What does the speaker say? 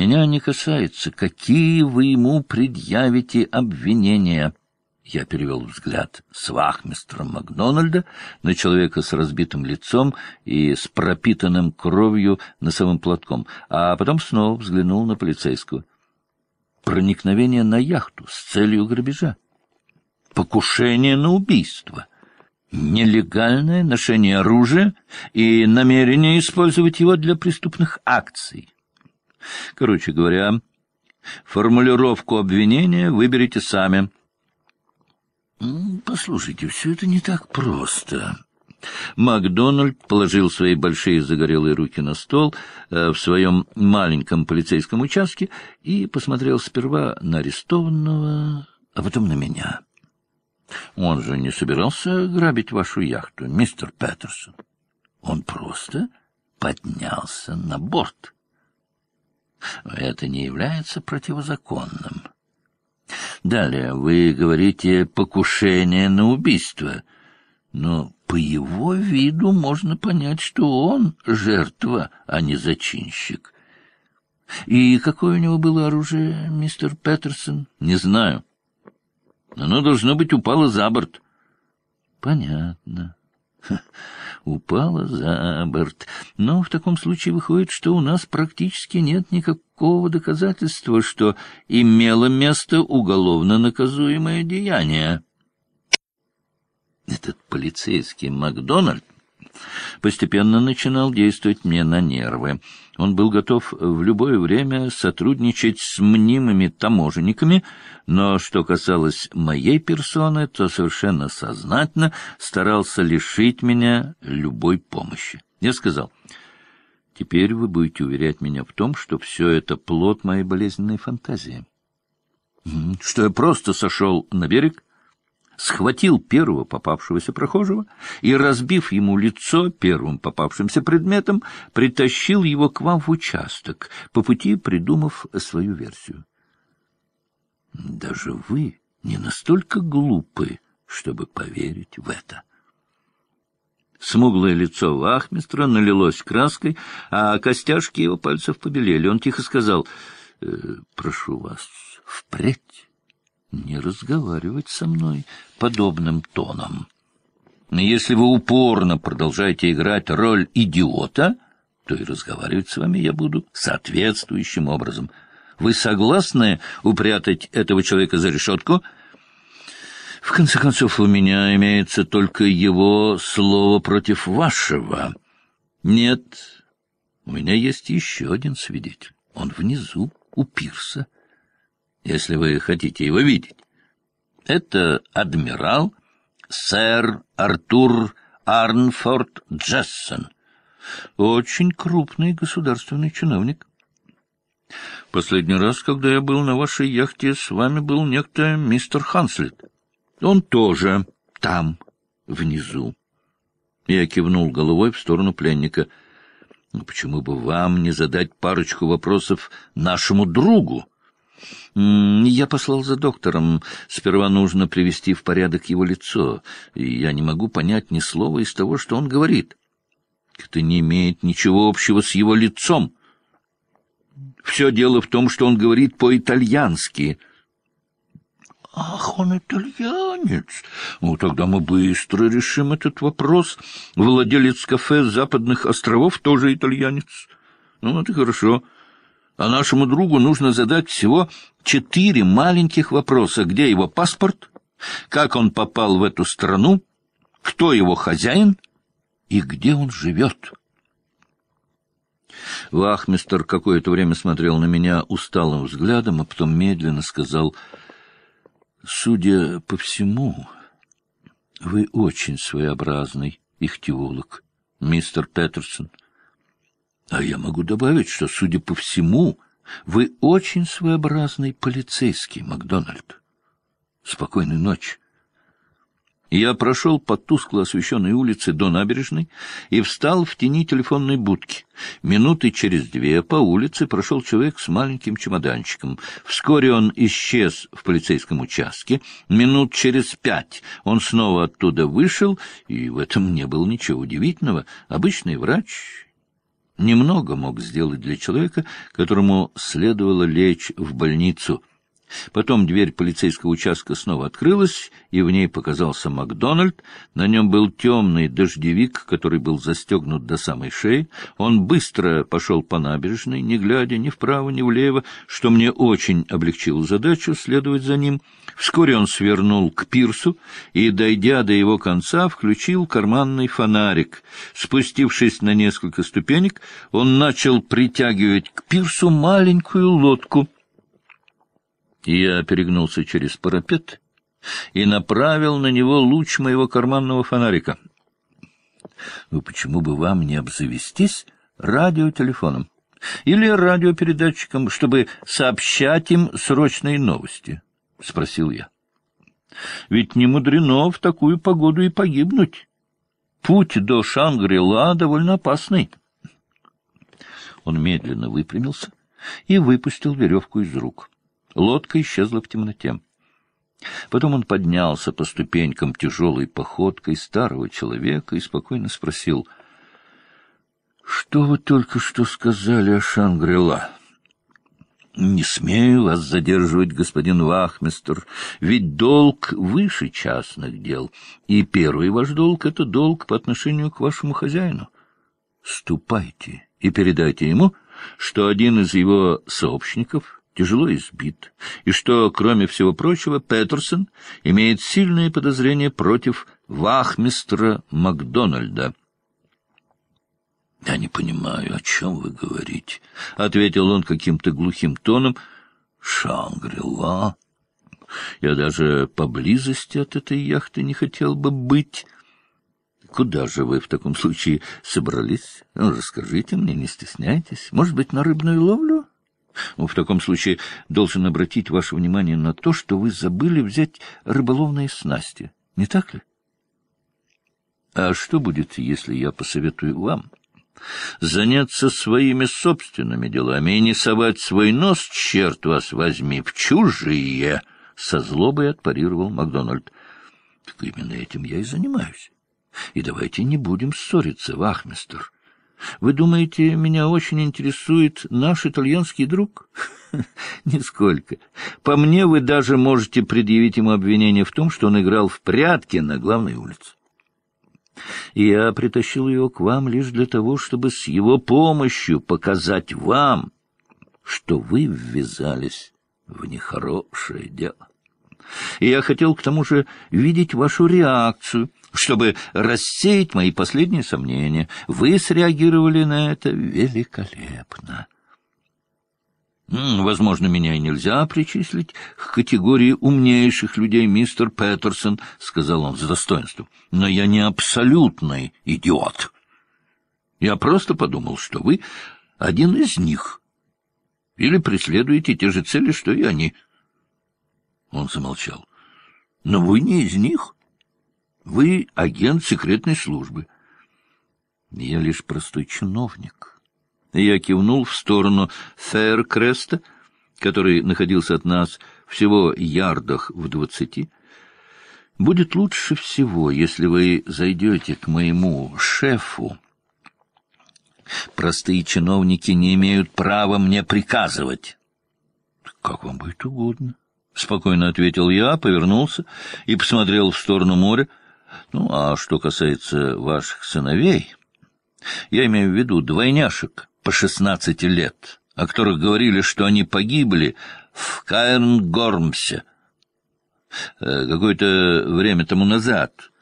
Меня не касается, какие вы ему предъявите обвинения. Я перевел взгляд с вахмистра Макдональда на человека с разбитым лицом и с пропитанным кровью носовым платком, а потом снова взглянул на полицейского. Проникновение на яхту с целью грабежа. Покушение на убийство. Нелегальное ношение оружия и намерение использовать его для преступных акций. Короче говоря, формулировку обвинения выберите сами — Послушайте, все это не так просто. Макдональд положил свои большие загорелые руки на стол э, в своем маленьком полицейском участке и посмотрел сперва на арестованного, а потом на меня. Он же не собирался грабить вашу яхту, мистер Петерсон. Он просто поднялся на борт. Это не является противозаконным. Далее вы говорите «покушение на убийство», но по его виду можно понять, что он жертва, а не зачинщик. И какое у него было оружие, мистер Петерсон? Не знаю. Оно, должно быть, упало за борт. Понятно упала за борт. Но в таком случае выходит, что у нас практически нет никакого доказательства, что имело место уголовно наказуемое деяние. Этот полицейский Макдональд постепенно начинал действовать мне на нервы. Он был готов в любое время сотрудничать с мнимыми таможенниками, но что касалось моей персоны, то совершенно сознательно старался лишить меня любой помощи. Я сказал, теперь вы будете уверять меня в том, что все это плод моей болезненной фантазии. Что я просто сошел на берег, схватил первого попавшегося прохожего и, разбив ему лицо первым попавшимся предметом, притащил его к вам в участок, по пути придумав свою версию. Даже вы не настолько глупы, чтобы поверить в это. Смуглое лицо вахмистра налилось краской, а костяшки его пальцев побелели. Он тихо сказал, «Э, «Прошу вас, впредь не разговаривать со мной подобным тоном. Если вы упорно продолжаете играть роль идиота, то и разговаривать с вами я буду соответствующим образом. Вы согласны упрятать этого человека за решетку? В конце концов, у меня имеется только его слово против вашего. Нет, у меня есть еще один свидетель. Он внизу, у пирса если вы хотите его видеть. Это адмирал сэр Артур Арнфорд Джессон. Очень крупный государственный чиновник. Последний раз, когда я был на вашей яхте, с вами был некто мистер Ханслет. Он тоже там, внизу. Я кивнул головой в сторону пленника. Ну, почему бы вам не задать парочку вопросов нашему другу? Я послал за доктором. Сперва нужно привести в порядок его лицо. Я не могу понять ни слова из того, что он говорит. Это не имеет ничего общего с его лицом. Все дело в том, что он говорит по-итальянски. Ах, он итальянец. Ну, тогда мы быстро решим этот вопрос. Владелец кафе Западных островов тоже итальянец. Ну, это хорошо. А нашему другу нужно задать всего четыре маленьких вопроса. Где его паспорт? Как он попал в эту страну? Кто его хозяин? И где он живет? Вахмистер какое-то время смотрел на меня усталым взглядом, а потом медленно сказал, «Судя по всему, вы очень своеобразный ихтиолог, мистер Петерсон. А я могу добавить, что, судя по всему, вы очень своеобразный полицейский, Макдональд. Спокойной ночи. Я прошел по тускло освещенной улице до набережной и встал в тени телефонной будки. Минуты через две по улице прошел человек с маленьким чемоданчиком. Вскоре он исчез в полицейском участке. Минут через пять он снова оттуда вышел, и в этом не было ничего удивительного. Обычный врач немного мог сделать для человека, которому следовало лечь в больницу. Потом дверь полицейского участка снова открылась, и в ней показался Макдональд. На нем был темный дождевик, который был застегнут до самой шеи. Он быстро пошел по набережной, не глядя ни вправо, ни влево, что мне очень облегчило задачу следовать за ним. Вскоре он свернул к пирсу и, дойдя до его конца, включил карманный фонарик. Спустившись на несколько ступенек, он начал притягивать к пирсу маленькую лодку — я перегнулся через парапет и направил на него луч моего карманного фонарика. Ну, почему бы вам не обзавестись радиотелефоном или радиопередатчиком, чтобы сообщать им срочные новости? — спросил я. — Ведь не мудрено в такую погоду и погибнуть. Путь до Шангри-Ла довольно опасный. Он медленно выпрямился и выпустил веревку из рук. Лодка исчезла в темноте. Потом он поднялся по ступенькам тяжелой походкой старого человека и спокойно спросил, «Что вы только что сказали о Шангрила?» «Не смею вас задерживать, господин Вахмистер, ведь долг выше частных дел, и первый ваш долг — это долг по отношению к вашему хозяину. Ступайте и передайте ему, что один из его сообщников — тяжело избит, и что, кроме всего прочего, Петерсон имеет сильные подозрения против вахмистра Макдональда. — Я не понимаю, о чем вы говорите, — ответил он каким-то глухим тоном. — Шангрила. Я даже поблизости от этой яхты не хотел бы быть. Куда же вы в таком случае собрались? Ну, расскажите мне, не стесняйтесь. Может быть, на рыбную ловлю? Ну, в таком случае должен обратить ваше внимание на то, что вы забыли взять рыболовные снасти. Не так ли? А что будет, если я посоветую вам заняться своими собственными делами и не совать свой нос, черт вас возьми, в чужие? Со злобой отпарировал Макдональд. Так именно этим я и занимаюсь. И давайте не будем ссориться, вахмистер. Вы думаете, меня очень интересует наш итальянский друг? Нисколько. По мне, вы даже можете предъявить ему обвинение в том, что он играл в прятки на главной улице. Я притащил его к вам лишь для того, чтобы с его помощью показать вам, что вы ввязались в нехорошее дело. И я хотел к тому же видеть вашу реакцию — чтобы рассеять мои последние сомнения. Вы среагировали на это великолепно. Возможно, меня и нельзя причислить к категории умнейших людей, мистер Петерсон, — сказал он с достоинством. Но я не абсолютный идиот. Я просто подумал, что вы один из них. Или преследуете те же цели, что и они. Он замолчал. Но вы не из них. — вы агент секретной службы. Я лишь простой чиновник. Я кивнул в сторону Фейеркреста, который находился от нас всего ярдах в двадцати. Будет лучше всего, если вы зайдете к моему шефу. Простые чиновники не имеют права мне приказывать. Как вам будет угодно. — спокойно ответил я, повернулся и посмотрел в сторону моря. Ну, а что касается ваших сыновей, я имею в виду двойняшек по шестнадцати лет, о которых говорили, что они погибли в Каэрнгормсе э, какое-то время тому назад —